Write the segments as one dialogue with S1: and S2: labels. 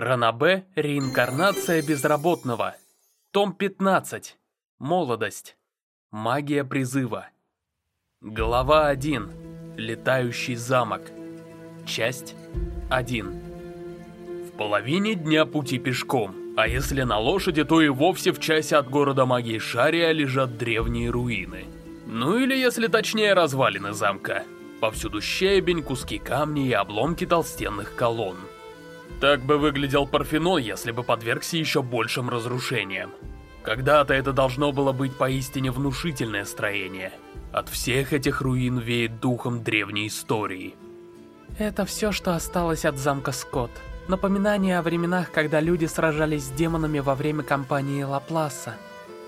S1: Ранабе «Реинкарнация безработного». Том 15. Молодость. Магия призыва. Глава 1. Летающий замок. Часть 1. В половине дня пути пешком, а если на лошади, то и вовсе в часе от города магии Шария лежат древние руины. Ну или, если точнее, развалины замка. Повсюду щебень, куски камней и обломки толстенных колонн. Так бы выглядел Парфенон, если бы подвергся еще большим разрушениям. Когда-то это должно было быть поистине внушительное строение. От всех этих руин веет духом древней истории.
S2: Это все, что осталось от замка Скотт. Напоминание о временах, когда люди сражались с демонами во время кампании Лапласа.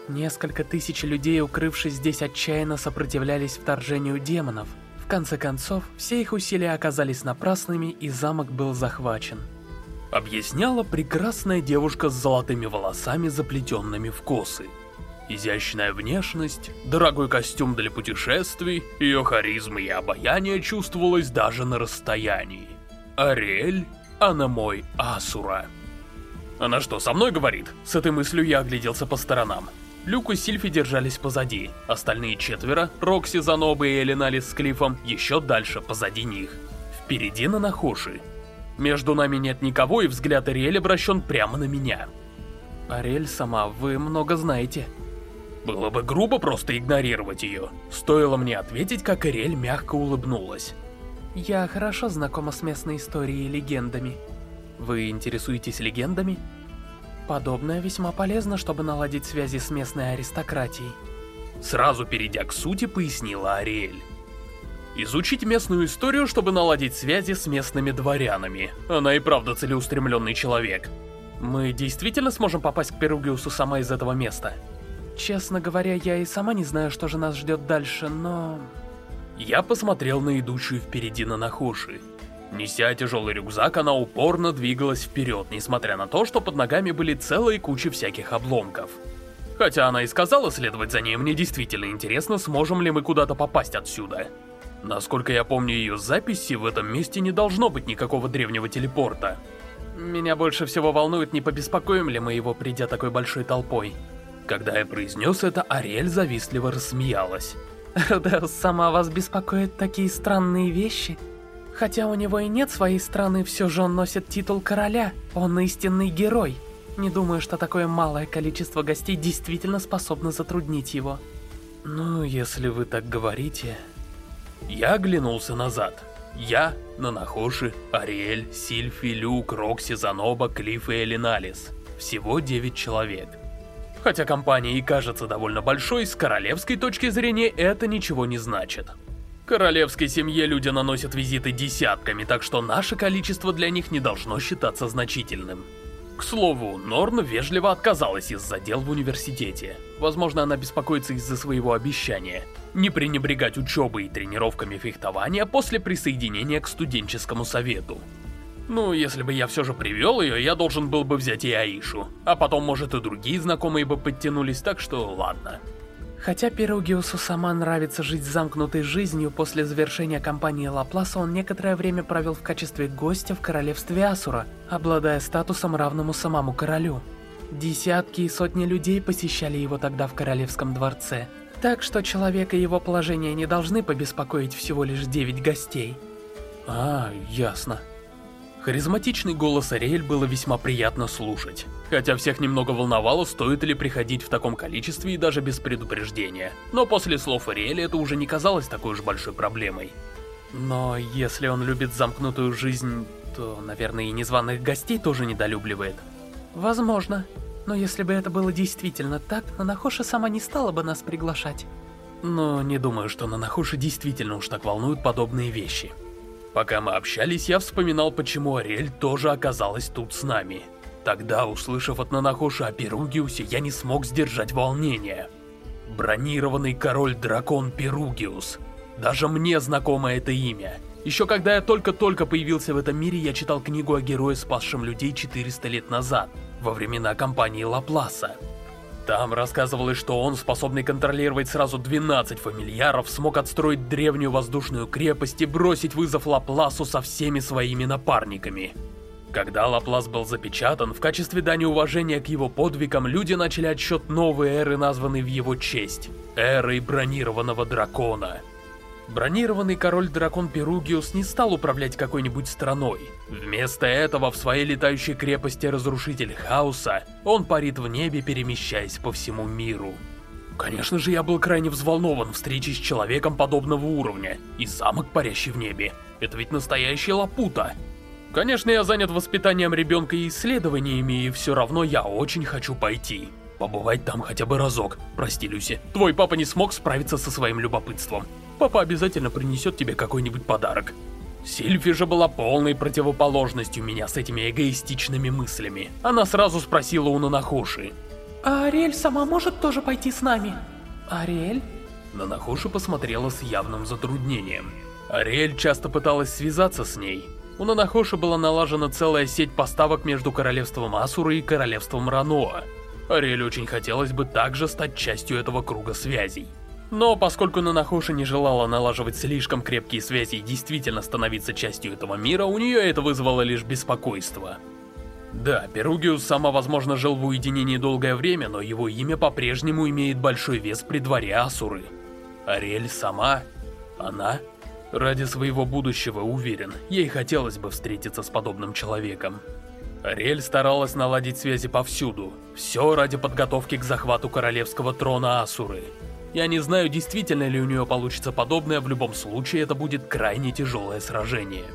S2: Несколько тысяч людей, укрывшись здесь, отчаянно сопротивлялись вторжению демонов. В конце концов, все их усилия оказались напрасными, и замок был захвачен.
S1: Объясняла прекрасная девушка с золотыми волосами, заплетенными в косы. Изящная внешность, дорогой костюм для путешествий, ее харизма и обаяние чувствовалось даже на расстоянии. Ариэль, она мой Асура. Она что, со мной говорит? С этой мыслью я огляделся по сторонам. Люк и Сильфи держались позади, остальные четверо, Рокси, Заноба и Элиналис с Клиффом, еще дальше, позади них. Впереди на Нахоши, между нами нет никого, и взгляд Ариэль обращен прямо на меня.
S2: Ариэль сама, вы много знаете.
S1: Было бы грубо просто игнорировать ее. Стоило мне ответить, как Ариэль мягко улыбнулась.
S2: Я хорошо знакома с местной историей и легендами. Вы интересуетесь легендами? Подобное весьма полезно, чтобы наладить связи с местной аристократией.
S1: Сразу перейдя к сути, пояснила Ариэль. Изучить местную историю, чтобы наладить связи с местными дворянами. Она и правда целеустремленный человек. Мы действительно сможем попасть к Перугиусу сама из этого места?
S2: Честно говоря, я и сама не знаю, что же нас ждет дальше, но...
S1: Я посмотрел на идущую впереди на Нахуши. Неся тяжелый рюкзак, она упорно двигалась вперед, несмотря на то, что под ногами были целые кучи всяких обломков. Хотя она и сказала следовать за ней, мне действительно интересно, сможем ли мы куда-то попасть отсюда. Насколько я помню ее записи, в этом месте не должно быть никакого древнего телепорта.
S2: Меня больше всего волнует, не побеспокоим ли мы его, придя такой большой толпой.
S1: Когда я произнес это, Ариэль завистливо рассмеялась.
S2: Родеус, сама вас беспокоят такие странные вещи? Хотя у него и нет своей страны, все же он носит титул короля. Он истинный герой. Не думаю, что такое малое количество гостей действительно способно затруднить его.
S1: Ну, если вы так говорите... Я оглянулся назад. Я, Нанахоши, Ариэль, Сильфи, Люк, Рокси, Заноба, Клифф и Элиналис. Всего 9 человек. Хотя компания и кажется довольно большой, с королевской точки зрения это ничего не значит. Королевской семье люди наносят визиты десятками, так что наше количество для них не должно считаться значительным. К слову, Норн вежливо отказалась из-за дел в университете. Возможно, она беспокоится из-за своего обещания. Не пренебрегать учебой и тренировками фехтования после присоединения к студенческому совету. Ну, если бы я все же привел ее, я должен был бы взять и Аишу. А потом, может, и другие знакомые бы подтянулись, так что ладно.
S2: Хотя Перугиусу сама нравится жить замкнутой жизнью, после завершения кампании Лапласа он некоторое время провел в качестве гостя в королевстве Асура, обладая статусом равному самому королю. Десятки и сотни людей посещали его тогда в королевском дворце, так что человека и его положение не должны побеспокоить всего лишь девять гостей.
S1: А, ясно. Харизматичный голос Ариэль было весьма приятно слушать. Хотя всех немного волновало, стоит ли приходить в таком количестве и даже без предупреждения. Но после слов Ариэля это уже не казалось такой уж большой проблемой.
S2: Но если он любит замкнутую жизнь, то, наверное, и незваных гостей тоже недолюбливает. Возможно. Но если бы это было действительно так, Нанахоша сама не стала бы нас приглашать.
S1: Но не думаю, что Нанахоши действительно уж так волнуют подобные вещи. Пока мы общались, я вспоминал, почему Ариэль тоже оказалась тут с нами. Тогда, услышав от Нанахоши о Перугиусе, я не смог сдержать волнение. Бронированный король-дракон Перугиус. Даже мне знакомо это имя. Еще когда я только-только появился в этом мире, я читал книгу о герое, спасшем людей 400 лет назад, во времена кампании Лапласа. Там рассказывалось, что он, способный контролировать сразу 12 фамильяров, смог отстроить древнюю воздушную крепость и бросить вызов Лапласу со всеми своими напарниками. Когда Лаплас был запечатан, в качестве дани уважения к его подвигам люди начали отсчет новой эры, названной в его честь – эрой бронированного дракона. Бронированный король-дракон Перугиус не стал управлять какой-нибудь страной. Вместо этого в своей летающей крепости Разрушитель Хаоса он парит в небе, перемещаясь по всему миру. Конечно же, я был крайне взволнован встречей с человеком подобного уровня и замок, парящий в небе. Это ведь настоящая лапута. Конечно, я занят воспитанием ребенка и исследованиями, и все равно я очень хочу пойти. Побывать там хотя бы разок. Прости, Люси, твой папа не смог справиться со своим любопытством. Папа обязательно принесет тебе какой-нибудь подарок. Сильфи же была полной противоположностью меня с этими эгоистичными мыслями. Она сразу спросила у Нанахоши.
S2: «А Ариэль сама может тоже пойти с нами?» «Ариэль?»
S1: Нанахоши посмотрела с явным затруднением. Ариэль часто пыталась связаться с ней, у Нанахоши была налажена целая сеть поставок между королевством Асуры и королевством Раноа. Ариэль очень хотелось бы также стать частью этого круга связей. Но поскольку Нанахоши не желала налаживать слишком крепкие связи и действительно становиться частью этого мира, у нее это вызвало лишь беспокойство. Да, Перугиус сама, возможно, жил в уединении долгое время, но его имя по-прежнему имеет большой вес при дворе Асуры. Ариэль сама... Она Ради своего будущего, уверен, ей хотелось бы встретиться с подобным человеком. Ариэль старалась наладить связи повсюду. Все ради подготовки к захвату королевского трона Асуры. Я не знаю, действительно ли у нее получится подобное, в любом случае это будет крайне тяжелое сражение.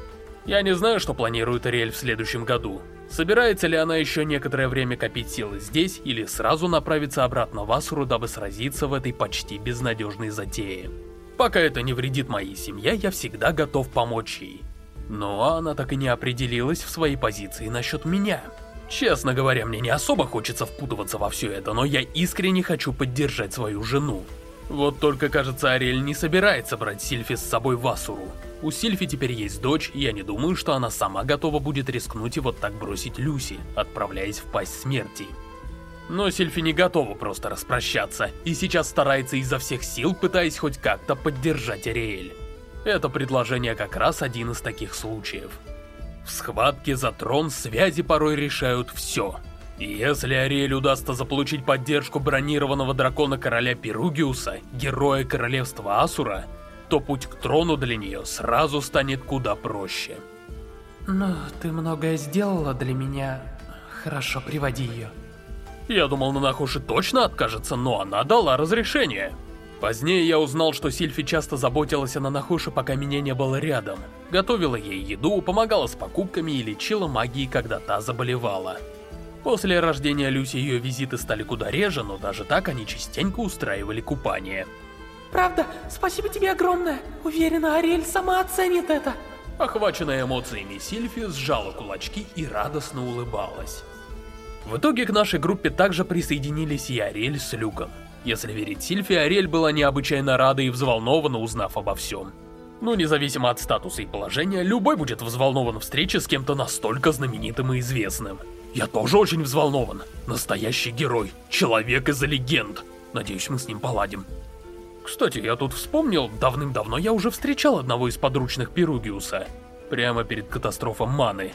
S1: Я не знаю, что планирует Ариэль в следующем году. Собирается ли она еще некоторое время копить силы здесь, или сразу направиться обратно в Асуру, дабы сразиться в этой почти безнадежной затее. Пока это не вредит моей семье, я всегда готов помочь ей. Но она так и не определилась в своей позиции насчет меня. Честно говоря, мне не особо хочется впутываться во все это, но я искренне хочу поддержать свою жену. Вот только, кажется, Ариэль не собирается брать Сильфи с собой в Асуру. У Сильфи теперь есть дочь, и я не думаю, что она сама готова будет рискнуть и вот так бросить Люси, отправляясь в пасть смерти. Но Сильфи не готова просто распрощаться, и сейчас старается изо всех сил, пытаясь хоть как-то поддержать Ариэль. Это предложение как раз один из таких случаев. В схватке за трон связи порой решают все. Если Ариэль удастся заполучить поддержку бронированного дракона короля Перугиуса, героя королевства Асура, то путь к трону для нее сразу станет куда проще.
S2: Но ты многое сделала для меня. Хорошо, приводи ее.
S1: Я думал, Нанахуши точно откажется, но она дала разрешение. Позднее я узнал, что Сильфи часто заботилась о Нанахуше, пока меня не было рядом. Готовила ей еду, помогала с покупками и лечила магией, когда та заболевала. После рождения Люси ее визиты стали куда реже, но даже так они частенько устраивали купание.
S2: Правда, спасибо тебе огромное. Уверена, Ариэль сама оценит это.
S1: Охваченная эмоциями Сильфи сжала кулачки и радостно улыбалась. В итоге к нашей группе также присоединились и Ариэль с Люком. Если верить Сильфи, Ариэль была необычайно рада и взволнована, узнав обо всем. Но независимо от статуса и положения, любой будет взволнован встрече с кем-то настолько знаменитым и известным. Я тоже очень взволнован. Настоящий герой, человек из легенд. Надеюсь, мы с ним поладим. Кстати, я тут вспомнил, давным-давно я уже встречал одного из подручных Перугиуса. Прямо перед катастрофом Маны.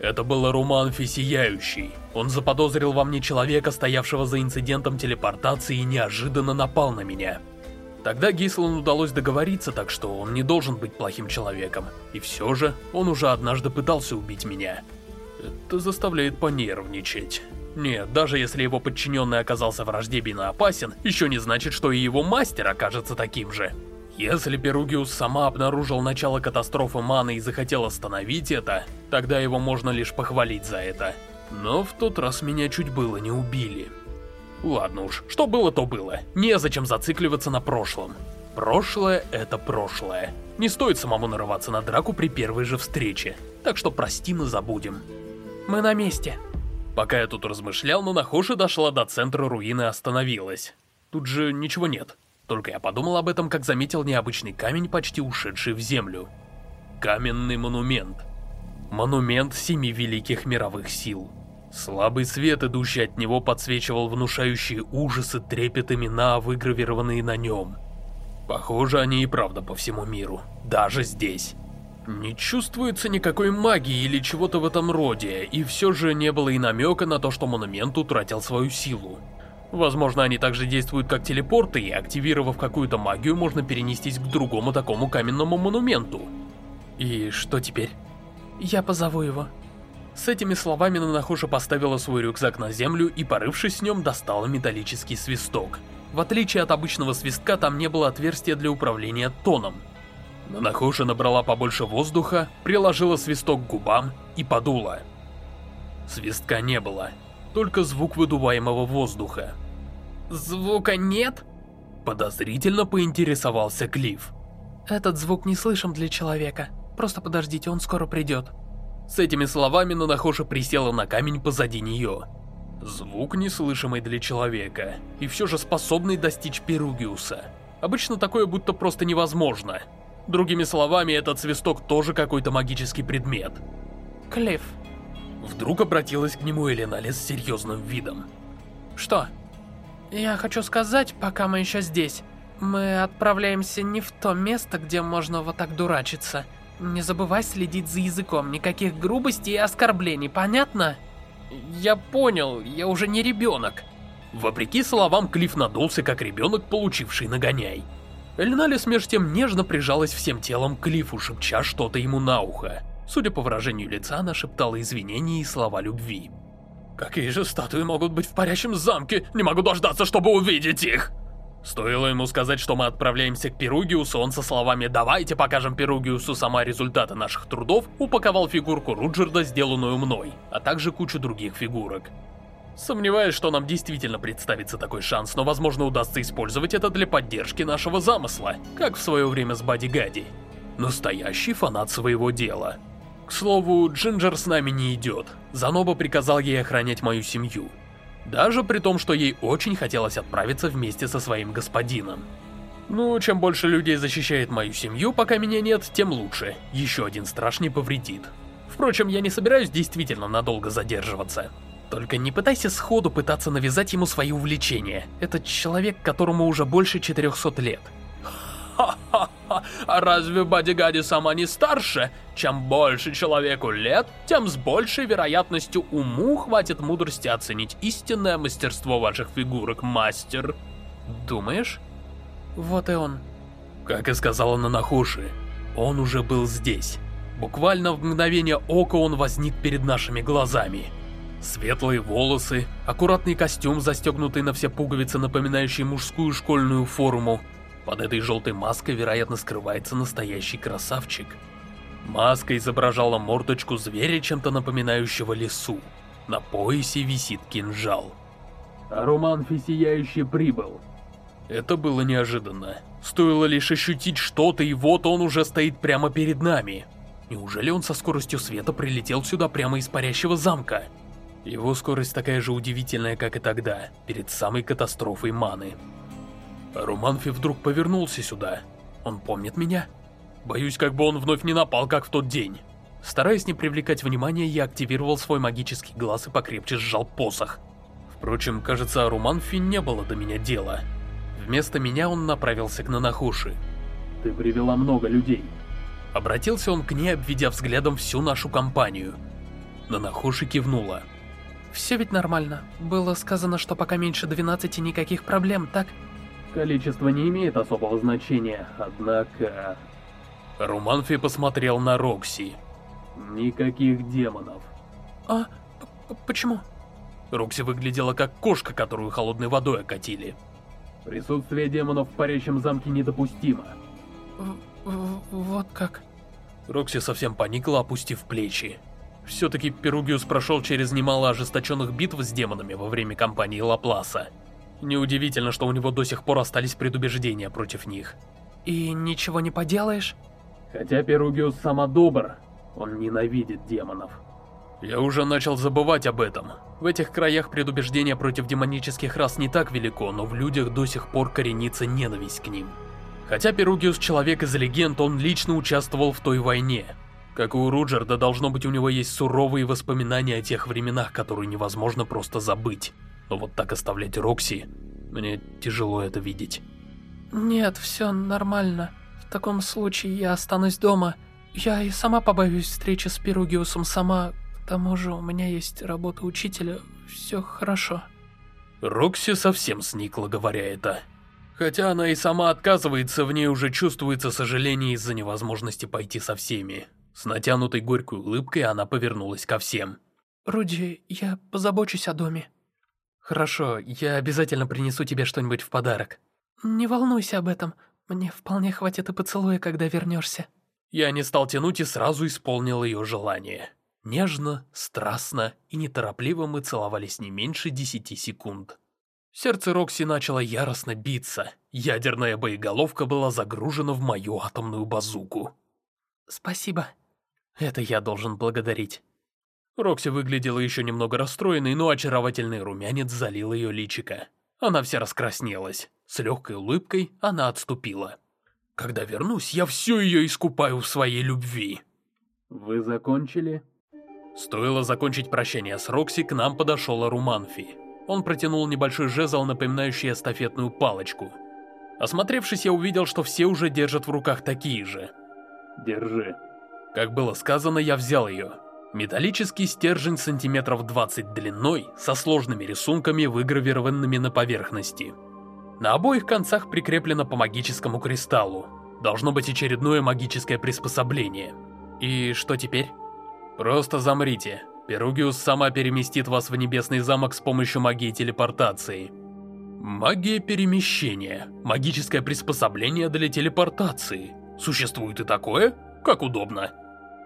S1: Это был Руманфи Сияющий. Он заподозрил во мне человека, стоявшего за инцидентом телепортации, и неожиданно напал на меня. Тогда Гислану удалось договориться, так что он не должен быть плохим человеком. И все же, он уже однажды пытался убить меня. Это заставляет понервничать. Нет, даже если его подчиненный оказался враждебен опасен, еще не значит, что и его мастер окажется таким же. Если Перугиус сама обнаружил начало катастрофы Маны и захотел остановить это, тогда его можно лишь похвалить за это. Но в тот раз меня чуть было не убили. Ладно уж, что было, то было. Незачем зацикливаться на прошлом. Прошлое — это прошлое. Не стоит самому нарываться на драку при первой же встрече. Так что простим и забудем.
S2: Мы на месте.
S1: Пока я тут размышлял, Нанахоши дошла до центра руины и остановилась. Тут же ничего нет. Только я подумал об этом, как заметил необычный камень, почти ушедший в землю. Каменный монумент. Монумент семи великих мировых сил. Слабый свет, идущий от него, подсвечивал внушающие ужасы трепет имена, выгравированные на нем. Похоже, они и правда по всему миру. Даже здесь. Не чувствуется никакой магии или чего-то в этом роде, и все же не было и намека на то, что монумент утратил свою силу. Возможно, они также действуют как телепорты, и активировав какую-то магию, можно перенестись к другому такому каменному монументу. И что теперь?
S2: Я позову его.
S1: С этими словами Нанахоша поставила свой рюкзак на землю и, порывшись в нем, достала металлический свисток. В отличие от обычного свистка, там не было отверстия для управления тоном. Нанахоша набрала побольше воздуха, приложила свисток к губам и подула. Свистка не было, только звук выдуваемого воздуха.
S2: «Звука нет?»
S1: Подозрительно поинтересовался Клифф.
S2: «Этот звук не слышим для человека. Просто подождите, он скоро придет».
S1: С этими словами Нанахоша присела на камень позади нее. Звук неслышимый для человека, и все же способный достичь Перугиуса. Обычно такое будто просто невозможно. Другими словами, этот свисток тоже какой-то магический предмет.
S2: Клифф.
S1: Вдруг обратилась к нему Эленалис с серьезным видом.
S2: Что? Я хочу сказать, пока мы еще здесь, мы отправляемся не в то место, где можно вот так дурачиться. Не забывай следить за языком, никаких грубостей и оскорблений, понятно?
S1: Я понял, я уже не ребенок. Вопреки словам, Клифф надулся, как ребенок, получивший нагоняй. Эльналис меж тем нежно прижалась всем телом к Клиффу, шепча что-то ему на ухо. Судя по выражению лица, она шептала извинения и слова любви. «Какие же статуи могут быть в парящем замке? Не могу дождаться, чтобы увидеть их!» Стоило ему сказать, что мы отправляемся к Перугиусу, он со словами «Давайте покажем Перугиусу сама результаты наших трудов» упаковал фигурку Руджерда, сделанную мной, а также кучу других фигурок. Сомневаюсь, что нам действительно представится такой шанс, но возможно удастся использовать это для поддержки нашего замысла, как в свое время с Бади Гади. Настоящий фанат своего дела. К слову, Джинджер с нами не идет. Заноба приказал ей охранять мою семью. Даже при том, что ей очень хотелось отправиться вместе со своим господином. Ну, чем больше людей защищает мою семью, пока меня нет, тем лучше. Еще один страж не повредит. Впрочем, я не собираюсь действительно надолго задерживаться. Только не пытайся сходу пытаться навязать ему свои увлечения. Это человек, которому уже больше 400 лет. Ха-ха-ха, а разве Бадигади сама не старше? Чем больше человеку лет, тем с большей вероятностью уму хватит мудрости оценить истинное мастерство ваших фигурок, мастер. Думаешь?
S2: Вот и он.
S1: Как и сказала Нанахуши, он уже был здесь. Буквально в мгновение ока он возник перед нашими глазами. Светлые волосы, аккуратный костюм, застегнутый на все пуговицы, напоминающий мужскую школьную форму. Под этой желтой маской, вероятно, скрывается настоящий красавчик. Маска изображала мордочку зверя, чем-то напоминающего лису. На поясе висит кинжал. А Роман Фисияющий прибыл. Это было неожиданно. Стоило лишь ощутить что-то, и вот он уже стоит прямо перед нами. Неужели он со скоростью света прилетел сюда прямо из парящего замка? Его скорость такая же удивительная, как и тогда, перед самой катастрофой маны. Руманфи вдруг повернулся сюда. Он помнит меня? Боюсь, как бы он вновь не напал, как в тот день. Стараясь не привлекать внимания, я активировал свой магический глаз и покрепче сжал посох. Впрочем, кажется, Руманфи не было до меня дела. Вместо меня он направился к Нанахуши. «Ты привела много людей». Обратился он к ней, обведя взглядом всю нашу компанию. Нанахуши кивнула.
S2: Все ведь нормально. Было сказано, что пока меньше 12 никаких проблем, так?
S1: Количество не имеет особого значения, однако... Руманфи посмотрел на Рокси. Никаких демонов.
S2: А, почему?
S1: Рокси выглядела как кошка, которую холодной водой окатили. Присутствие демонов в парящем замке недопустимо.
S2: В, в, вот как?
S1: Рокси совсем поникла, опустив плечи. Все-таки Перугиус прошел через немало ожесточенных битв с демонами во время кампании Лапласа. Неудивительно, что у него до сих пор остались предубеждения против них.
S2: И ничего не поделаешь?
S1: Хотя Перугиус сама добр, он ненавидит демонов. Я уже начал забывать об этом. В этих краях предубеждение против демонических рас не так велико, но в людях до сих пор коренится ненависть к ним. Хотя Перугиус человек из легенд, он лично участвовал в той войне. Как и у Руджерда, должно быть у него есть суровые воспоминания о тех временах, которые невозможно просто забыть. Но вот так оставлять Рокси, мне тяжело это видеть.
S2: Нет, все нормально. В таком случае я останусь дома. Я и сама побоюсь встречи с Перугиусом сама. К тому же у меня есть работа учителя. Все хорошо.
S1: Рокси совсем сникла, говоря это. Хотя она и сама отказывается, в ней уже чувствуется сожаление из-за невозможности пойти со всеми. С натянутой горькой улыбкой она повернулась ко всем.
S2: «Руди, я позабочусь о доме».
S1: «Хорошо, я обязательно принесу тебе что-нибудь в подарок».
S2: «Не волнуйся об этом. Мне вполне хватит и поцелуя, когда вернешься».
S1: Я не стал тянуть и сразу исполнил ее желание. Нежно, страстно и неторопливо мы целовались не меньше десяти секунд. Сердце Рокси начало яростно биться. Ядерная боеголовка была загружена в мою атомную базуку.
S2: «Спасибо».
S1: Это я должен благодарить. Рокси выглядела еще немного расстроенной, но очаровательный румянец залил ее личико. Она вся раскраснелась. С легкой улыбкой она отступила. Когда вернусь, я всю ее искупаю в своей любви.
S3: Вы закончили?
S1: Стоило закончить прощение с Рокси, к нам подошел Аруманфи. Он протянул небольшой жезл, напоминающий эстафетную палочку. Осмотревшись, я увидел, что все уже держат в руках такие же.
S3: Держи.
S1: Как было сказано, я взял ее. Металлический стержень сантиметров 20 длиной, со сложными рисунками, выгравированными на поверхности. На обоих концах прикреплено по магическому кристаллу. Должно быть очередное магическое приспособление. И что теперь? Просто замрите. Перугиус сама переместит вас в небесный замок с помощью магии телепортации. Магия перемещения. Магическое приспособление для телепортации. Существует и такое? Как удобно.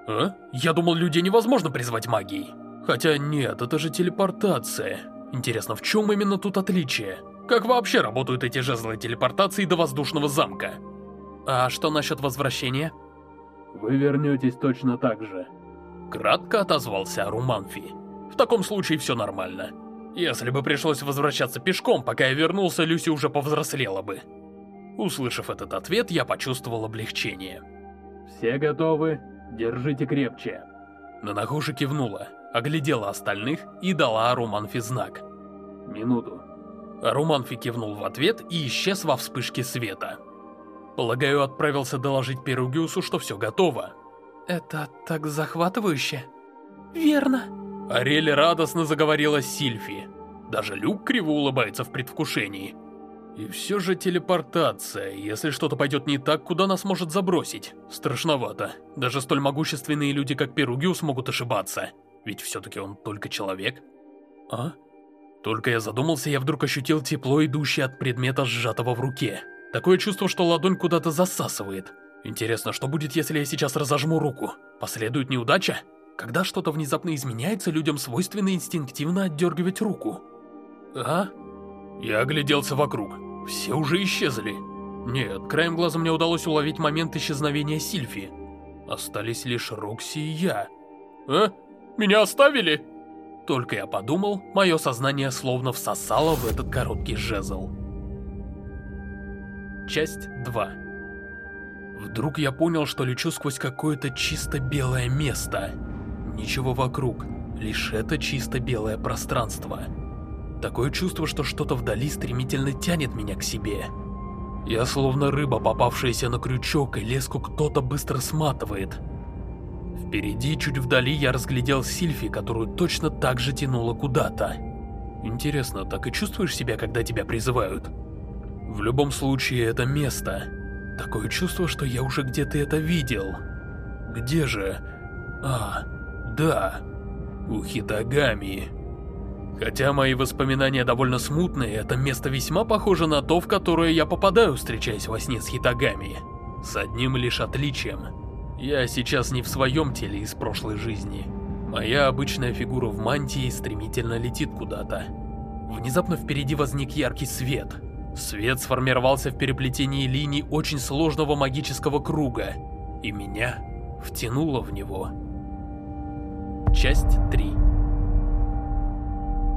S1: А? Я думал, людей невозможно призвать магией. Хотя нет, это же телепортация. Интересно, в чем именно тут отличие? Как вообще работают эти жезлы телепортации до воздушного замка? А что насчет возвращения?
S3: Вы вернетесь точно так же.
S1: Кратко отозвался Руманфи. В таком случае все нормально. Если бы пришлось возвращаться пешком, пока я вернулся, Люси уже повзрослела бы. Услышав этот ответ, я почувствовал облегчение.
S3: Все готовы? Держите крепче.
S1: Нанахуши кивнула, оглядела остальных и дала Руманфи знак.
S3: Минуту.
S1: Руманфи кивнул в ответ и исчез во вспышке света. Полагаю, отправился доложить Перугиусу, что все готово.
S2: Это так захватывающе. Верно.
S1: Ариэль радостно заговорила с Сильфи. Даже Люк криво улыбается в предвкушении. И все же телепортация. Если что-то пойдет не так, куда нас может забросить? Страшновато. Даже столь могущественные люди, как Перугиус, могут ошибаться. Ведь все-таки он только человек. А? Только я задумался, я вдруг ощутил тепло, идущее от предмета, сжатого в руке. Такое чувство, что ладонь куда-то засасывает. Интересно, что будет, если я сейчас разожму руку? Последует неудача? Когда что-то внезапно изменяется, людям свойственно инстинктивно отдергивать руку. А? Я огляделся вокруг. Все уже исчезли. Нет, краем глаза мне удалось уловить момент исчезновения Сильфи. Остались лишь Рокси и я. А? Меня оставили? Только я подумал, мое сознание словно всосало в этот короткий жезл. Часть 2 Вдруг я понял, что лечу сквозь какое-то чисто белое место. Ничего вокруг, лишь это чисто белое пространство. Такое чувство, что что-то вдали стремительно тянет меня к себе. Я словно рыба, попавшаяся на крючок, и леску кто-то быстро сматывает. Впереди, чуть вдали, я разглядел Сильфи, которую точно так же тянуло куда-то. Интересно, так и чувствуешь себя, когда тебя призывают? В любом случае, это место. Такое чувство, что я уже где-то это видел. Где же? А, да, у Хитагами. Хотя мои воспоминания довольно смутные, это место весьма похоже на то, в которое я попадаю, встречаясь во сне с Хитагами. С одним лишь отличием. Я сейчас не в своем теле из прошлой жизни. Моя обычная фигура в мантии стремительно летит куда-то. Внезапно впереди возник яркий свет. Свет сформировался в переплетении линий очень сложного магического круга, и меня втянуло в него. Часть 3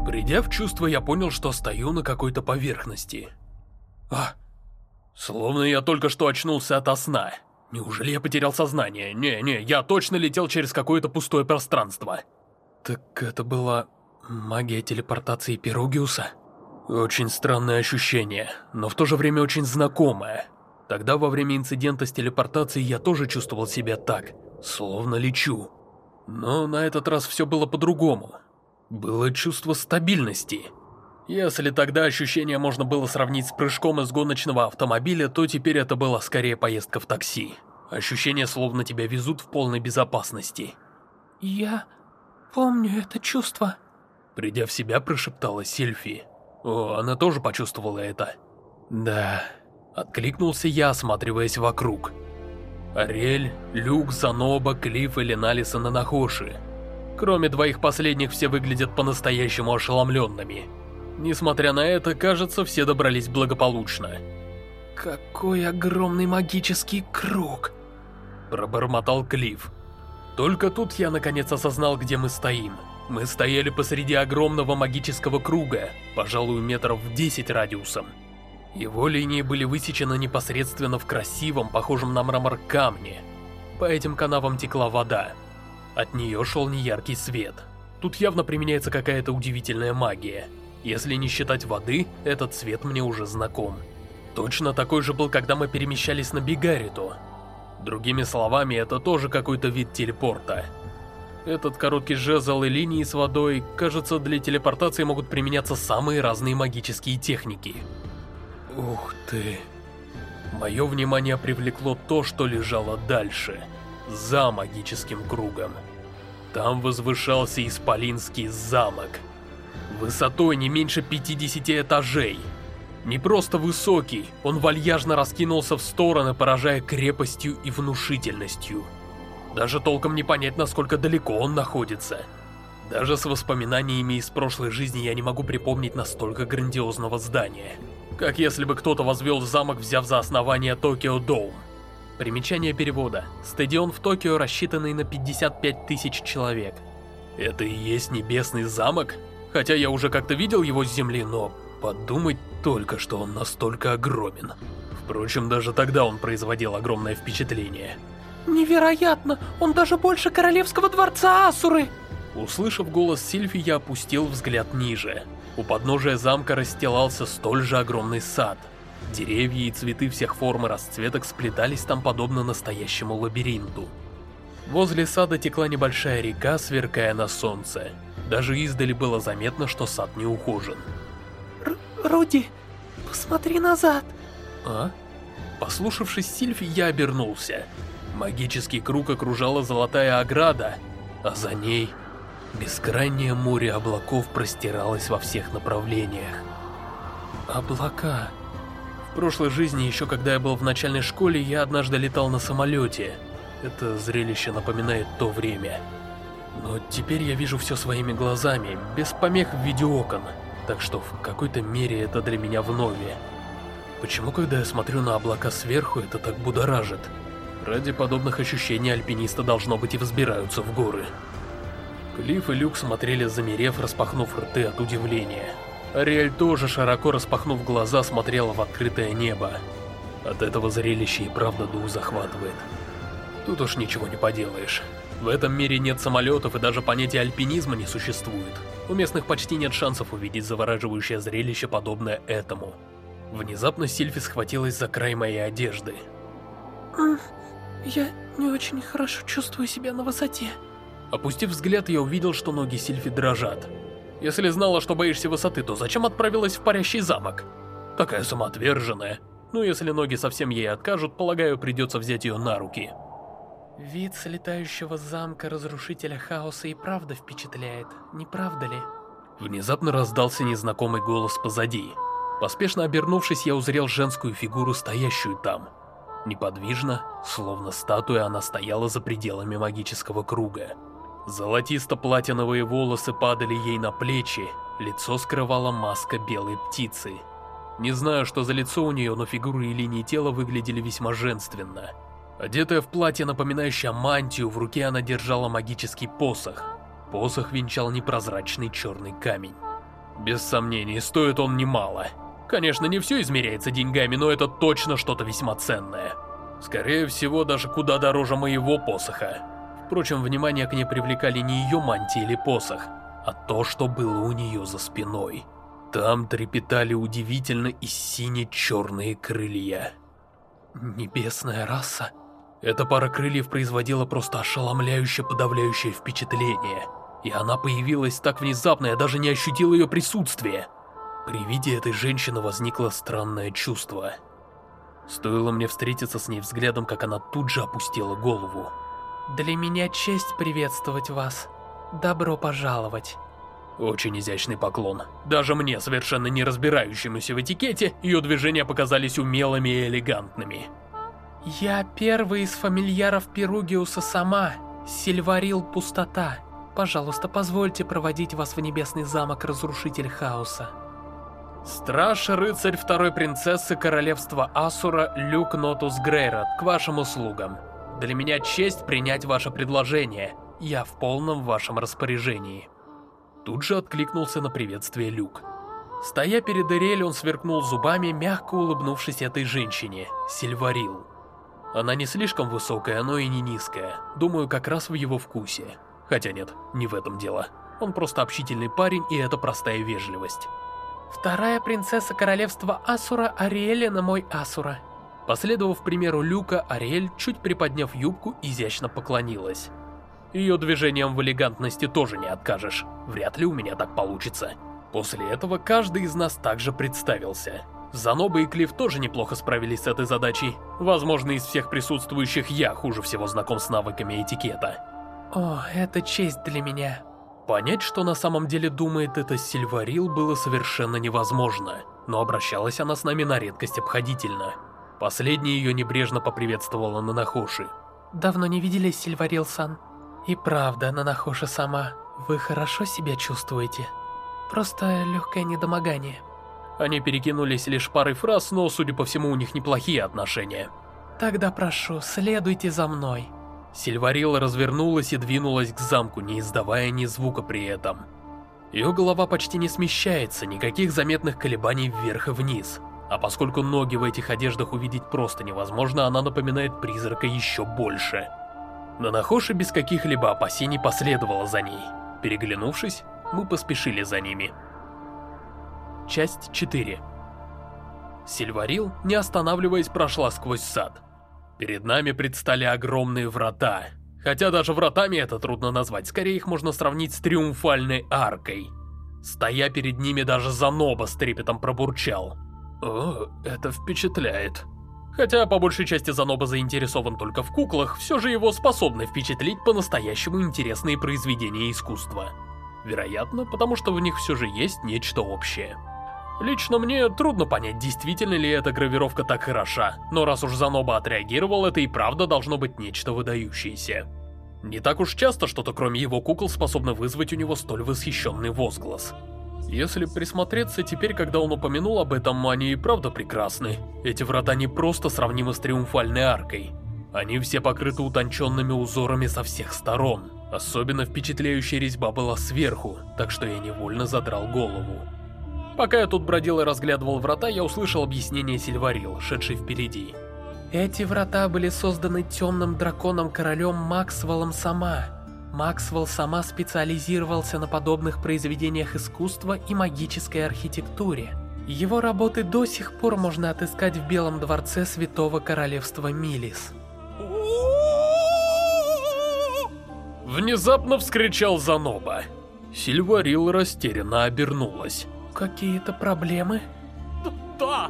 S1: Придя в чувство, я понял, что стою на какой-то поверхности. А, словно я только что очнулся ото сна. Неужели я потерял сознание? Не-не, я точно летел через какое-то пустое пространство. Так это была магия телепортации Перугиуса? Очень странное ощущение, но в то же время очень знакомое. Тогда во время инцидента с телепортацией я тоже чувствовал себя так. Словно лечу. Но на этот раз все было по-другому. Было чувство стабильности. Если тогда ощущение можно было сравнить с прыжком из гоночного автомобиля, то теперь это была скорее поездка в такси. Ощущение, словно тебя везут в полной безопасности.
S2: «Я помню это чувство», —
S1: придя в себя, прошептала Сильфи. О, она тоже почувствовала это. «Да...» — откликнулся я, осматриваясь вокруг. Ариэль, Люк, Заноба, Клифф и Леналиса на Нахоши. Кроме двоих последних, все выглядят по-настоящему ошеломленными. Несмотря на это, кажется, все добрались благополучно.
S2: «Какой огромный магический круг!»
S1: Пробормотал Клифф. Только тут я наконец осознал, где мы стоим. Мы стояли посреди огромного магического круга, пожалуй, метров в 10 радиусом. Его линии были высечены непосредственно в красивом, похожем на мрамор камне. По этим канавам текла вода. От нее шел неяркий свет. Тут явно применяется какая-то удивительная магия. Если не считать воды, этот цвет мне уже знаком. Точно такой же был, когда мы перемещались на Бигариту. Другими словами, это тоже какой-то вид телепорта. Этот короткий жезл и линии с водой, кажется, для телепортации могут применяться самые разные магические техники. Ух ты. Мое внимание привлекло то, что лежало дальше, за магическим кругом. Там возвышался Исполинский замок — Высотой не меньше 50 этажей. Не просто высокий, он вальяжно раскинулся в стороны, поражая крепостью и внушительностью. Даже толком не понять, насколько далеко он находится. Даже с воспоминаниями из прошлой жизни я не могу припомнить настолько грандиозного здания. Как если бы кто-то возвел замок, взяв за основание Токио Доум. Примечание перевода. Стадион в Токио, рассчитанный на 55 тысяч человек. Это и есть небесный замок? Хотя я уже как-то видел его с земли, но подумать только, что он настолько огромен. Впрочем, даже тогда он производил огромное впечатление.
S2: Невероятно! Он даже больше королевского дворца Асуры!
S1: Услышав голос Сильфи, я опустил взгляд ниже. У подножия замка расстилался столь же огромный сад. Деревья и цветы всех форм и расцветок сплетались там подобно настоящему лабиринту. Возле сада текла небольшая река, сверкая на солнце. Даже издали было заметно, что сад не ухожен.
S2: Р Руди, посмотри назад.
S1: А? Послушавшись Сильфи, я обернулся. Магический круг окружала золотая ограда, а за ней бескрайнее море облаков простиралось во всех направлениях. Облака. Прошлой жизни, еще когда я был в начальной школе, я однажды летал на самолете. Это зрелище напоминает то время. Но теперь я вижу все своими глазами, без помех в виде окон, так что в какой-то мере это для меня вновь. Почему, когда я смотрю на облака сверху, это так будоражит? Ради подобных ощущений альпинисты, должно быть, и взбираются в горы. Клифф и Люк смотрели замерев, распахнув рты от удивления. Ариэль тоже, широко распахнув глаза, смотрела в открытое небо. От этого зрелища и правда дух захватывает. Тут уж ничего не поделаешь. В этом мире нет самолетов и даже понятия альпинизма не существует. У местных почти нет шансов увидеть завораживающее зрелище, подобное этому. Внезапно Сильфи схватилась за край моей одежды.
S2: Я не очень хорошо чувствую себя на высоте.
S1: Опустив взгляд, я увидел, что ноги Сильфи дрожат. Если знала, что боишься высоты, то зачем отправилась в парящий замок? Такая самоотверженная. Ну, если ноги совсем ей откажут, полагаю, придется взять ее на руки.
S2: Вид слетающего замка Разрушителя Хаоса и правда впечатляет, не правда ли?
S1: Внезапно раздался незнакомый голос позади. Поспешно обернувшись, я узрел женскую фигуру, стоящую там. Неподвижно, словно статуя, она стояла за пределами магического круга. Золотисто-платиновые волосы падали ей на плечи, лицо скрывала маска белой птицы. Не знаю, что за лицо у нее, но фигуры и линии тела выглядели весьма женственно. Одетая в платье, напоминающее мантию, в руке она держала магический посох. Посох венчал непрозрачный черный камень. Без сомнений, стоит он немало. Конечно, не все измеряется деньгами, но это точно что-то весьма ценное. Скорее всего, даже куда дороже моего посоха. Впрочем, внимание к ней привлекали не ее мантия или посох, а то, что было у нее за спиной. Там трепетали удивительно и сине-черные крылья.
S2: Небесная раса.
S1: Эта пара крыльев производила просто ошеломляющее подавляющее впечатление. И она появилась так внезапно, я даже не ощутил ее присутствие. При виде этой женщины возникло странное чувство. Стоило мне встретиться с ней взглядом, как она тут же опустила голову.
S2: «Для меня честь приветствовать вас. Добро пожаловать».
S1: Очень изящный поклон. Даже мне, совершенно не разбирающемуся в этикете, ее движения показались умелыми и элегантными.
S2: «Я первый из фамильяров Перугиуса сама, Сильварил Пустота. Пожалуйста, позвольте проводить вас в Небесный замок Разрушитель Хаоса».
S1: Страж-рыцарь второй принцессы королевства Асура Люк Нотус Грейрот, к вашим услугам. Для меня честь принять ваше предложение. Я в полном вашем распоряжении. Тут же откликнулся на приветствие Люк. Стоя перед Эрель, он сверкнул зубами, мягко улыбнувшись этой женщине, Сильварил. Она не слишком высокая, но и не низкая. Думаю, как раз в его вкусе. Хотя нет, не в этом дело. Он просто общительный парень, и это простая вежливость.
S2: Вторая принцесса королевства Асура Ариэлина мой Асура.
S1: Последовав примеру Люка, Ариэль, чуть приподняв юбку, изящно поклонилась. Ее движением в элегантности тоже не откажешь. Вряд ли у меня так получится. После этого каждый из нас также представился. Заноба и Клифф тоже неплохо справились с этой задачей. Возможно, из всех присутствующих я хуже всего знаком с навыками этикета.
S2: О, это честь для меня.
S1: Понять, что на самом деле думает эта Сильварил, было совершенно невозможно, но обращалась она с нами на редкость обходительно. Последняя ее небрежно поприветствовала Нанахоши.
S2: «Давно не виделись, Сильварил-сан. И правда, Нанахоши сама, вы хорошо себя чувствуете? Просто легкое недомогание».
S1: Они перекинулись лишь парой фраз, но, судя по всему, у них неплохие отношения.
S2: «Тогда прошу, следуйте за мной».
S1: Сильварила развернулась и двинулась к замку, не издавая ни звука при этом. Ее голова почти не смещается, никаких заметных колебаний вверх и вниз. А поскольку ноги в этих одеждах увидеть просто невозможно, она напоминает призрака еще больше. Нанахоши без каких-либо опасений последовала за ней. Переглянувшись, мы поспешили за ними. Часть 4 Сильварил, не останавливаясь, прошла сквозь сад. Перед нами предстали огромные врата. Хотя даже вратами это трудно назвать, скорее их можно сравнить с триумфальной аркой. Стоя перед ними, даже Заноба с трепетом пробурчал. О, это впечатляет. Хотя по большей части Заноба заинтересован только в куклах, все же его способны впечатлить по-настоящему интересные произведения искусства. Вероятно, потому что в них все же есть нечто общее. Лично мне трудно понять, действительно ли эта гравировка так хороша, но раз уж Заноба отреагировал, это и правда должно быть нечто выдающееся. Не так уж часто что-то кроме его кукол способно вызвать у него столь восхищенный возглас. Если присмотреться, теперь, когда он упомянул об этом, они и правда прекрасны. Эти врата не просто сравнимы с Триумфальной Аркой. Они все покрыты утонченными узорами со всех сторон. Особенно впечатляющая резьба была сверху, так что я невольно задрал голову. Пока я тут бродил и разглядывал врата, я услышал объяснение Сильварил, шедший впереди.
S2: Эти врата были созданы темным драконом-королем Максвеллом сама. Максвелл сама специализировался на подобных произведениях искусства и магической архитектуре. Его работы до сих пор можно отыскать в Белом дворце Святого Королевства Милис.
S1: Внезапно вскричал Заноба. Сильварил растерянно обернулась.
S2: Какие-то проблемы?
S1: Да,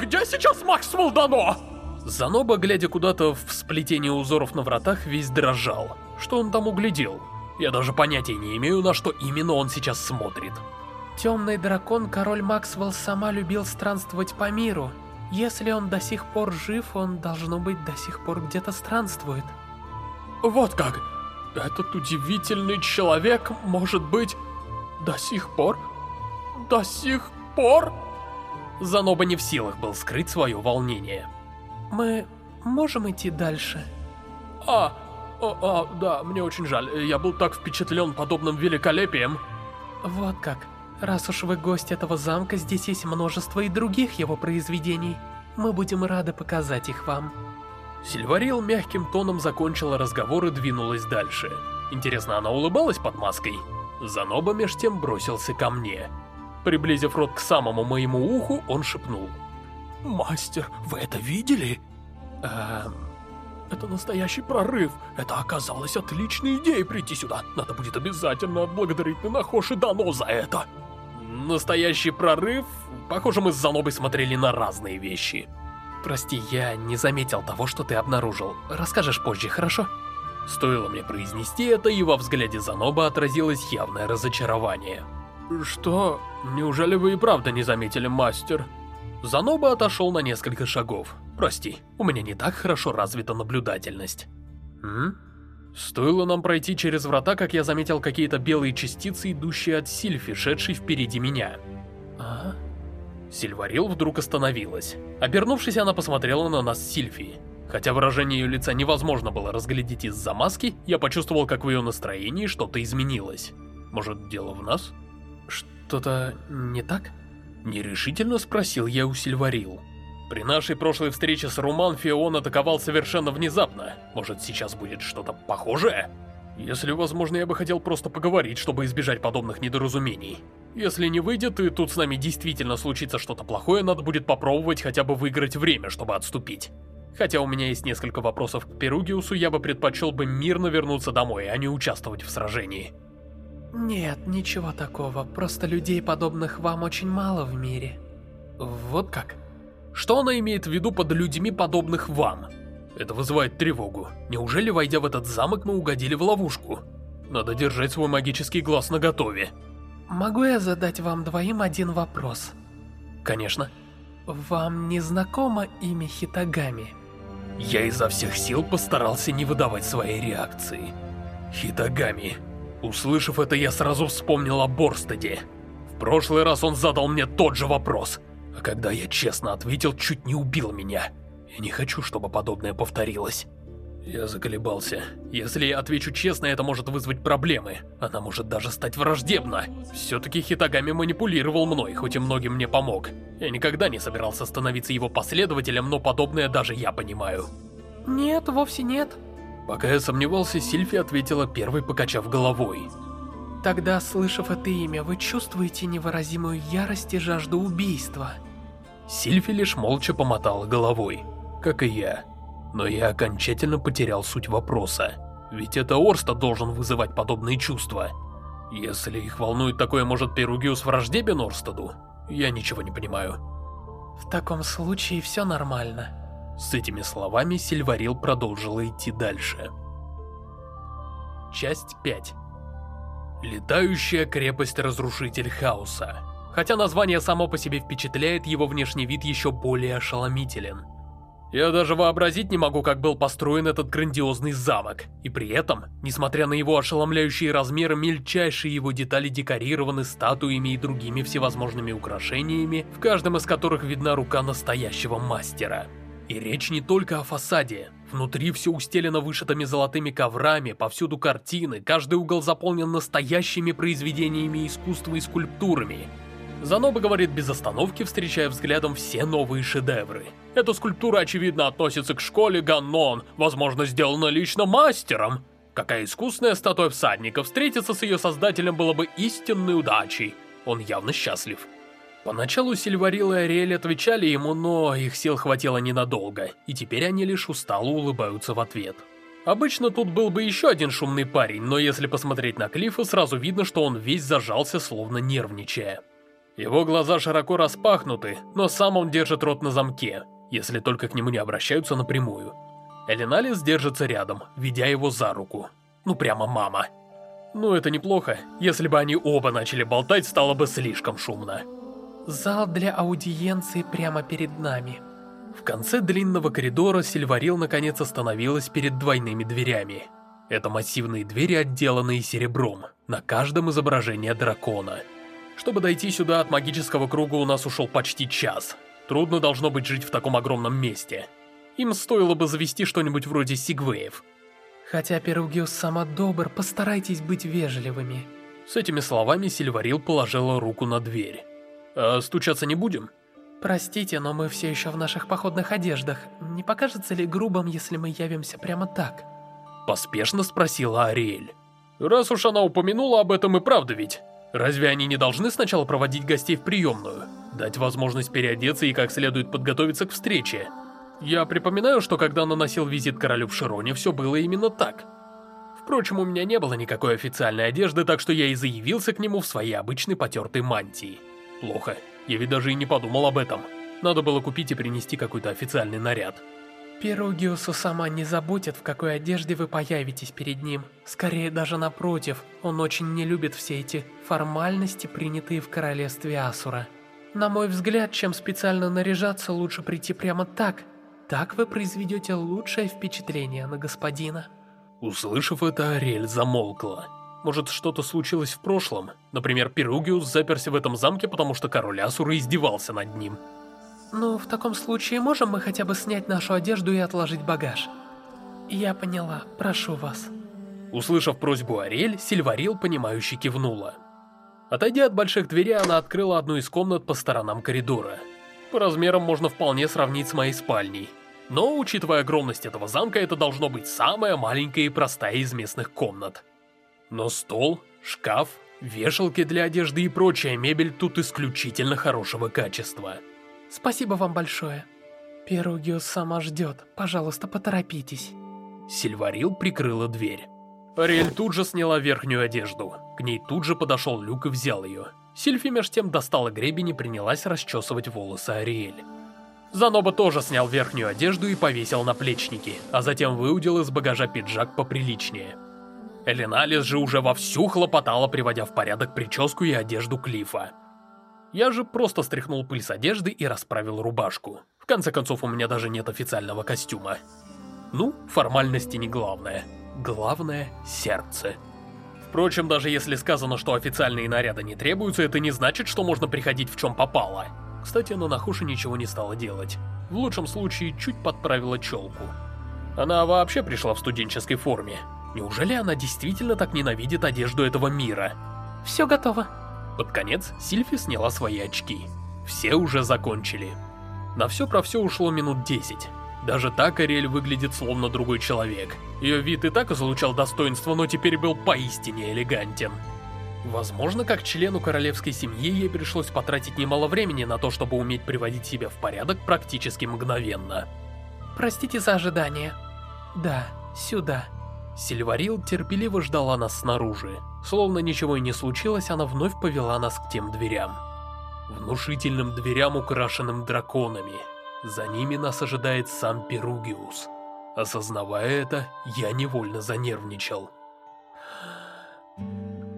S1: где сейчас Максвелл Дано? Заноба, глядя куда-то в сплетение узоров на вратах, весь дрожал. Что он там углядел? Я даже понятия не имею, на что именно он сейчас смотрит.
S2: Темный дракон, король Максвелл, сама любил странствовать по миру. Если он до сих пор жив, он, должно быть, до сих пор где-то странствует.
S1: Вот как! Этот удивительный человек, может быть, до сих пор до сих пор...» Заноба не в силах был скрыть свое волнение.
S2: «Мы можем идти дальше?»
S1: «А, а, а, да, мне очень жаль. Я был так впечатлен подобным великолепием».
S2: «Вот как. Раз уж вы гость этого замка, здесь есть множество и других его произведений. Мы будем рады показать их вам».
S1: Сильварил мягким тоном закончила разговор и двинулась дальше. Интересно, она улыбалась под маской? Заноба меж тем бросился ко мне. Приблизив рот к самому моему уху, он шепнул. «Мастер, вы это видели?»
S2: Эм...
S1: Это настоящий прорыв. Это оказалась отличной идеей прийти сюда. Надо будет обязательно отблагодарить Нанахоши Дано за это. Настоящий прорыв? Похоже, мы с Занобой смотрели на разные вещи.
S2: Прости, я не заметил того, что ты обнаружил. Расскажешь позже, хорошо?
S1: Стоило мне произнести это, и во взгляде Заноба отразилось явное разочарование. «Что? Неужели вы и правда не заметили, мастер?» Заноба отошел на несколько шагов. «Прости, у меня не так хорошо развита наблюдательность». «М?» Стоило нам пройти через врата, как я заметил какие-то белые частицы, идущие от Сильфи, шедшей впереди меня. «А?» Сильварил вдруг остановилась. Обернувшись, она посмотрела на нас с Сильфией. Хотя выражение ее лица невозможно было разглядеть из-за маски, я почувствовал, как в ее настроении что-то изменилось. Может, дело в нас?
S2: Что-то не так?
S1: Нерешительно спросил я у Сильварил. При нашей прошлой встрече с Руман Фион атаковал совершенно внезапно. Может, сейчас будет что-то похожее? Если возможно, я бы хотел просто поговорить, чтобы избежать подобных недоразумений. Если не выйдет, и тут с нами действительно случится что-то плохое, надо будет попробовать хотя бы выиграть время, чтобы отступить. Хотя у меня есть несколько вопросов к Перугиусу, я бы предпочел бы мирно вернуться домой, а не участвовать в сражении.
S2: Нет, ничего такого, просто людей, подобных вам, очень мало в мире.
S1: Вот как? Что она имеет в виду под людьми, подобных вам? Это вызывает тревогу. Неужели, войдя в этот замок, мы угодили в ловушку? Надо держать свой магический глаз наготове.
S2: Могу я задать вам двоим один вопрос?
S1: Конечно.
S2: Вам не знакомо имя Хитагами?
S1: Я изо всех сил постарался не выдавать своей реакции. Хитагами. Услышав это, я сразу вспомнил о Борстеде. В прошлый раз он задал мне тот же вопрос, а когда я честно ответил, чуть не убил меня. Я не хочу, чтобы подобное повторилось. Я заколебался. Если я отвечу честно, это может вызвать проблемы. Она может даже стать враждебна. Все-таки Хитагами манипулировал мной, хоть и многим мне помог. Я никогда не собирался становиться его последователем, но подобное даже я понимаю.
S2: Нет, вовсе нет.
S1: Пока я сомневался, Сильфи ответила первой, покачав головой.
S2: Тогда, слышав это имя, вы чувствуете невыразимую ярость и жажду убийства.
S1: Сильфи лишь молча помотала головой, как и я. Но я окончательно потерял суть вопроса. Ведь это Орста должен вызывать подобные чувства. Если их волнует такое, может Перугиус враждебен Орстаду? Я ничего не понимаю.
S2: В таком случае все нормально.
S1: С этими словами Сильварил продолжила идти дальше. Часть 5 Летающая крепость-разрушитель хаоса. Хотя название само по себе впечатляет, его внешний вид еще более ошеломителен. Я даже вообразить не могу, как был построен этот грандиозный замок. И при этом, несмотря на его ошеломляющие размеры, мельчайшие его детали декорированы статуями и другими всевозможными украшениями, в каждом из которых видна рука настоящего мастера. И речь не только о фасаде. Внутри все устелено вышитыми золотыми коврами, повсюду картины, каждый угол заполнен настоящими произведениями искусства и скульптурами. Заноба говорит без остановки, встречая взглядом все новые шедевры. Эта скульптура, очевидно, относится к школе Ганнон, возможно, сделана лично мастером. Какая искусная статуя всадника, встретиться с ее создателем было бы истинной удачей. Он явно счастлив. Поначалу Сильварил и Ариэль отвечали ему, но их сил хватило ненадолго, и теперь они лишь устало улыбаются в ответ. Обычно тут был бы еще один шумный парень, но если посмотреть на Клиффа, сразу видно, что он весь зажался, словно нервничая. Его глаза широко распахнуты, но сам он держит рот на замке, если только к нему не обращаются напрямую. Элиналис держится рядом, ведя его за руку. Ну прямо мама. Ну это неплохо, если бы они оба начали болтать, стало бы слишком шумно.
S2: Зал для аудиенции прямо перед нами.
S1: В конце длинного коридора Сильварил наконец остановилась перед двойными дверями. Это массивные двери, отделанные серебром, на каждом изображение дракона. Чтобы дойти сюда от магического круга у нас ушел почти час. Трудно должно быть жить в таком огромном месте. Им стоило бы завести что-нибудь вроде сигвеев.
S2: Хотя Перугиус сама добр, постарайтесь быть вежливыми.
S1: С этими словами Сильварил положила руку на дверь. А стучаться не будем?
S2: Простите, но мы все еще в наших походных одеждах. Не покажется ли грубым, если мы явимся прямо так?
S1: Поспешно спросила Ариэль. Раз уж она упомянула об этом и правда ведь. Разве они не должны сначала проводить гостей в приемную? Дать возможность переодеться и как следует подготовиться к встрече? Я припоминаю, что когда наносил визит королю в Широне, все было именно так. Впрочем, у меня не было никакой официальной одежды, так что я и заявился к нему в своей обычной потертой мантии. Плохо, я ведь даже и не подумал об этом. Надо было купить и принести какой-то официальный наряд.
S2: Перугиусу сама не заботит, в какой одежде вы появитесь перед ним. Скорее даже напротив, он очень не любит все эти формальности, принятые в королевстве Асура. На мой взгляд, чем специально наряжаться, лучше прийти прямо так. Так вы произведете лучшее впечатление на господина.
S1: Услышав это, Ариэль замолкла. Может, что-то случилось в прошлом? Например, Перугиус заперся в этом замке, потому что король Асура издевался над ним.
S2: Ну, в таком случае можем мы хотя бы снять нашу одежду и отложить багаж? Я поняла, прошу вас.
S1: Услышав просьбу Ариэль, Сильварил, понимающе кивнула. Отойдя от больших дверей, она открыла одну из комнат по сторонам коридора. По размерам можно вполне сравнить с моей спальней. Но, учитывая огромность этого замка, это должно быть самая маленькая и простая из местных комнат. Но стол, шкаф, вешалки для одежды и прочая мебель тут исключительно хорошего качества.
S2: Спасибо вам большое. Перугиус сама ждет. Пожалуйста, поторопитесь.
S1: Сильварил прикрыла дверь. Ариэль тут же сняла верхнюю одежду. К ней тут же подошел Люк и взял ее. Сильфи меж тем достала гребень и принялась расчесывать волосы Ариэль. Заноба тоже снял верхнюю одежду и повесил на плечники, а затем выудил из багажа пиджак поприличнее. Элиналис же уже вовсю хлопотала, приводя в порядок прическу и одежду Клифа. Я же просто стряхнул пыль с одежды и расправил рубашку. В конце концов, у меня даже нет официального костюма. Ну, формальности не главное. Главное — сердце. Впрочем, даже если сказано, что официальные наряды не требуются, это не значит, что можно приходить в чем попало. Кстати, Нанахуши ничего не стала делать. В лучшем случае, чуть подправила челку. Она вообще пришла в студенческой форме. Неужели она действительно так ненавидит одежду этого мира?
S2: Все готово.
S1: Под конец Сильфи сняла свои очки. Все уже закончили. На все про все ушло минут 10. Даже так Ариэль выглядит словно другой человек. Ее вид и так излучал достоинство, но теперь был поистине элегантен. Возможно, как члену королевской семьи ей пришлось потратить немало времени на то, чтобы уметь приводить себя в порядок практически мгновенно.
S2: Простите за ожидание. Да, сюда.
S1: Сильварил терпеливо ждала нас снаружи. Словно ничего и не случилось, она вновь повела нас к тем дверям. Внушительным дверям, украшенным драконами. За ними нас ожидает сам Перугиус. Осознавая это, я невольно занервничал.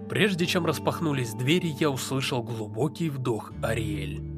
S1: Прежде чем распахнулись двери, я услышал глубокий вдох Ариэль.